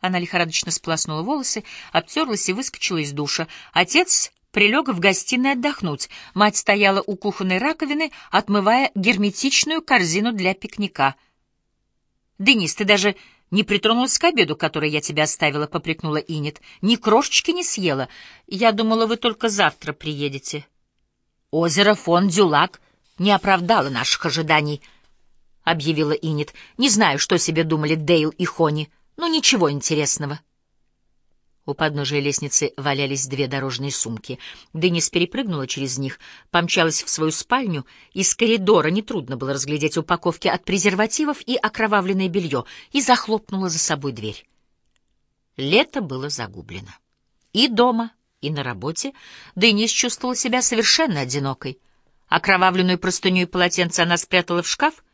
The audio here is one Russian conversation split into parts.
Она лихорадочно сполоснула волосы, обтерлась и выскочила из душа. Отец прилег в гостиной отдохнуть. Мать стояла у кухонной раковины, отмывая герметичную корзину для пикника. «Денис, ты даже не притронулась к обеду, который я тебе оставила», — попрекнула Инет. «Ни крошечки не съела. Я думала, вы только завтра приедете». «Озеро фон Дюлак не оправдало наших ожиданий», — объявила Инет. «Не знаю, что себе думали Дейл и Хони, но ничего интересного». У подножия лестницы валялись две дорожные сумки. Денис перепрыгнула через них, помчалась в свою спальню. Из коридора нетрудно было разглядеть упаковки от презервативов и окровавленное белье, и захлопнула за собой дверь. Лето было загублено. И дома, и на работе Денис чувствовала себя совершенно одинокой. Окровавленную простыню и полотенце она спрятала в шкаф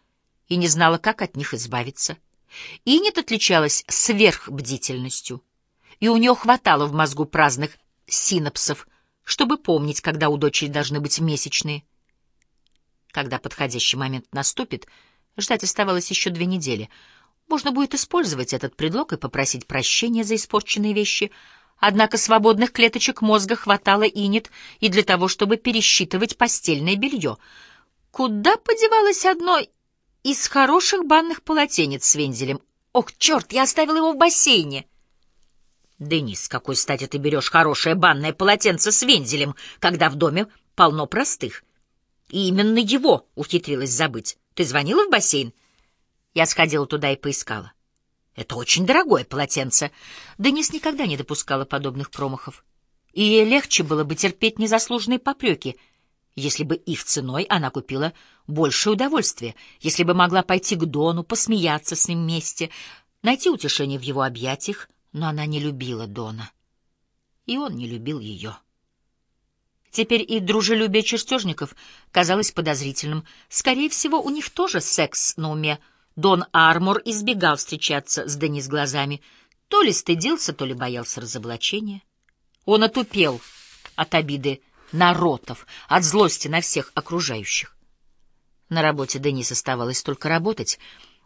и не знала, как от них избавиться. Инет отличалась сверхбдительностью — и у нее хватало в мозгу праздных синапсов, чтобы помнить, когда у дочери должны быть месячные. Когда подходящий момент наступит, ждать оставалось еще две недели. Можно будет использовать этот предлог и попросить прощения за испорченные вещи, однако свободных клеточек мозга хватало и нет и для того, чтобы пересчитывать постельное белье. Куда подевалось одно из хороших банных полотенец с вензелем? Ох, черт, я оставила его в бассейне! «Денис, с какой стати ты берешь хорошее банное полотенце с вензелем, когда в доме полно простых?» И именно его ухитрилась забыть. Ты звонила в бассейн? Я сходила туда и поискала. Это очень дорогое полотенце. Денис никогда не допускала подобных промахов. И ей легче было бы терпеть незаслуженные попреки, если бы их ценой она купила большее удовольствие, если бы могла пойти к Дону, посмеяться с ним вместе, найти утешение в его объятиях, но она не любила Дона, и он не любил ее. Теперь и дружелюбие чертежников казалось подозрительным. Скорее всего, у них тоже секс на уме. Дон Армор избегал встречаться с Денис глазами. То ли стыдился, то ли боялся разоблачения. Он отупел от обиды на ротов, от злости на всех окружающих. На работе Денис оставалось только работать,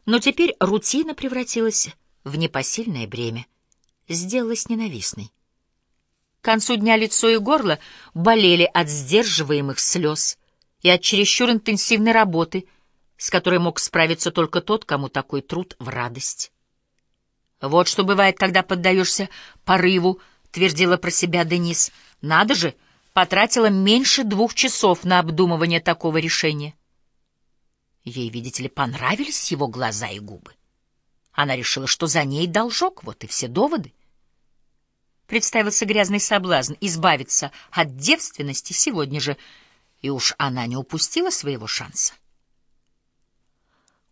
но теперь рутина превратилась в непосильное бремя сделалась ненавистной. К концу дня лицо и горло болели от сдерживаемых слез и от чересчур интенсивной работы, с которой мог справиться только тот, кому такой труд в радость. «Вот что бывает, когда поддаешься порыву», — твердила про себя Денис. «Надо же, потратила меньше двух часов на обдумывание такого решения». Ей, видите ли, понравились его глаза и губы. Она решила, что за ней должок, вот и все доводы представился грязный соблазн избавиться от девственности сегодня же, и уж она не упустила своего шанса.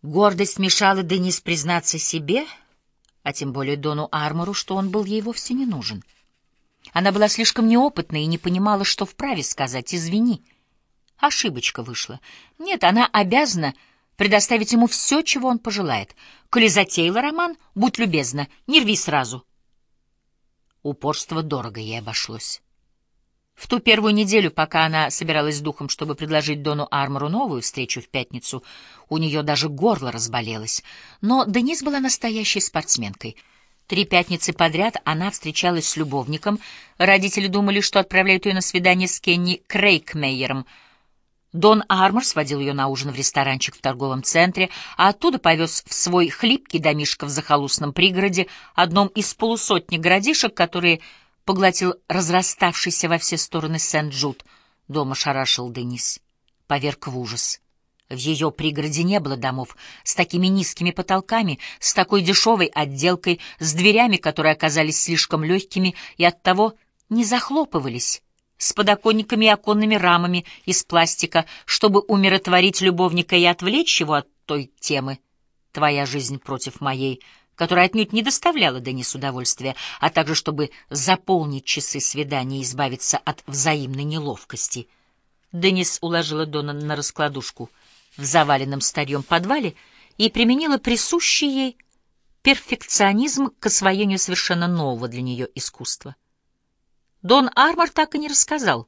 Гордость мешала Денис признаться себе, а тем более Дону Армору, что он был ей вовсе не нужен. Она была слишком неопытна и не понимала, что вправе сказать «извини». Ошибочка вышла. Нет, она обязана предоставить ему все, чего он пожелает. Коли затеяла роман, будь любезна, не рви сразу. Упорство дорого ей обошлось. В ту первую неделю, пока она собиралась духом, чтобы предложить Дону Армору новую встречу в пятницу, у нее даже горло разболелось. Но Денис была настоящей спортсменкой. Три пятницы подряд она встречалась с любовником. Родители думали, что отправляют ее на свидание с Кенни Крейкмейером — Дон Армор сводил ее на ужин в ресторанчик в торговом центре, а оттуда повез в свой хлипкий домишко в захолустном пригороде, одном из полусотни городишек, которые поглотил разраставшийся во все стороны Сент-Джуд. Дома шарашил Денис. Поверг в ужас. В ее пригороде не было домов с такими низкими потолками, с такой дешевой отделкой, с дверями, которые оказались слишком легкими и оттого не захлопывались с подоконниками и оконными рамами из пластика, чтобы умиротворить любовника и отвлечь его от той темы «Твоя жизнь против моей», которая отнюдь не доставляла Денис удовольствия, а также чтобы заполнить часы свидания и избавиться от взаимной неловкости. Денис уложила Дона на раскладушку в заваленном старьем подвале и применила присущий ей перфекционизм к освоению совершенно нового для нее искусства. Дон Армор так и не рассказал,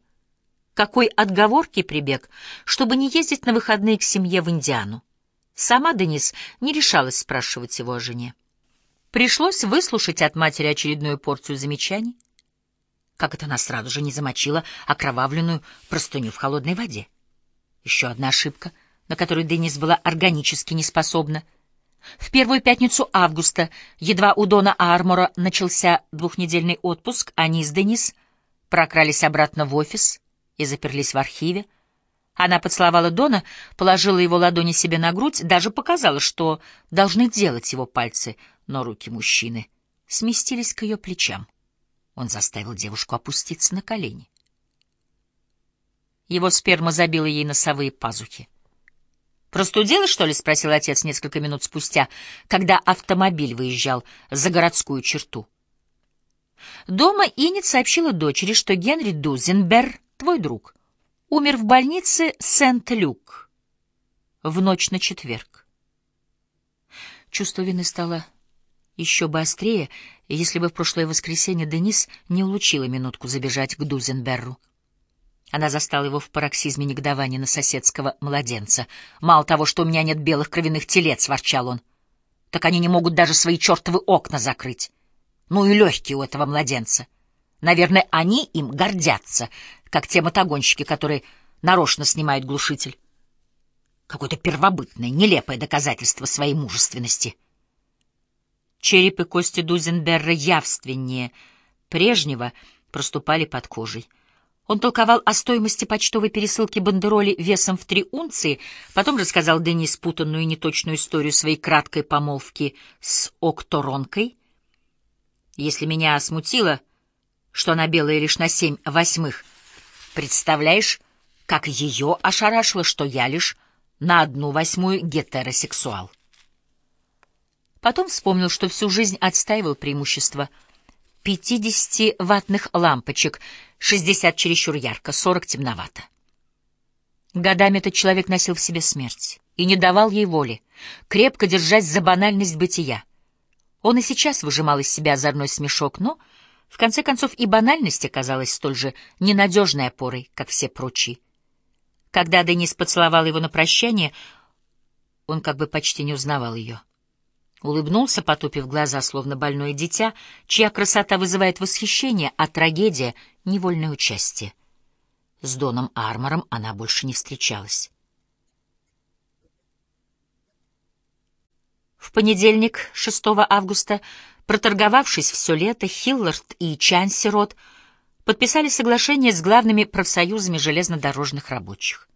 какой отговорки прибег, чтобы не ездить на выходные к семье в Индиану. Сама Денис не решалась спрашивать его о жене. Пришлось выслушать от матери очередную порцию замечаний. Как это она сразу же не замочила окровавленную простыню в холодной воде? Еще одна ошибка, на которую Денис была органически неспособна. В первую пятницу августа, едва у Дона Армора начался двухнедельный отпуск, они с Денис прокрались обратно в офис и заперлись в архиве. Она поцеловала Дона, положила его ладони себе на грудь, даже показала, что должны делать его пальцы — но руки мужчины сместились к ее плечам. Он заставил девушку опуститься на колени. Его сперма забила ей носовые пазухи. «Простудилась, что ли?» — спросил отец несколько минут спустя, когда автомобиль выезжал за городскую черту. Дома Иннет сообщила дочери, что Генри Дузенбер, твой друг, умер в больнице Сент-Люк в ночь на четверг. Чувство вины стало еще бы острее, если бы в прошлое воскресенье Денис не улучила минутку забежать к Дузенберру. Она застала его в пароксизме негодования на соседского младенца. «Мало того, что у меня нет белых кровяных телец», — ворчал он, — «так они не могут даже свои чертовы окна закрыть. Ну и легкие у этого младенца. Наверное, они им гордятся, как те мотогонщики, которые нарочно снимают глушитель. Какое-то первобытное, нелепое доказательство своей мужественности». Череп и кости Дузенберра явственнее прежнего проступали под кожей. Он толковал о стоимости почтовой пересылки бандероли весом в три унции, потом рассказал Дэнни спутанную и неточную историю своей краткой помолвки с Окторонкой. Если меня смутило, что она белая лишь на семь восьмых, представляешь, как ее ошарашило, что я лишь на одну восьмую гетеросексуал. Потом вспомнил, что всю жизнь отстаивал преимущество 50 ваттных лампочек, 60 чересчур ярко, 40 темновато. Годами этот человек носил в себе смерть и не давал ей воли, крепко держась за банальность бытия. Он и сейчас выжимал из себя озорной смешок, но, в конце концов, и банальность оказалась столь же ненадежной опорой, как все прочие. Когда Денис поцеловал его на прощание, он как бы почти не узнавал ее. Улыбнулся, потупив глаза, словно больное дитя, чья красота вызывает восхищение, а трагедия — невольное участие. С Доном Армором она больше не встречалась. В понедельник, 6 августа, проторговавшись все лето, Хиллард и Чансирот подписали соглашение с главными профсоюзами железнодорожных рабочих.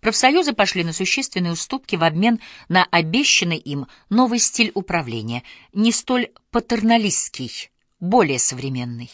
Профсоюзы пошли на существенные уступки в обмен на обещанный им новый стиль управления, не столь патерналистский, более современный.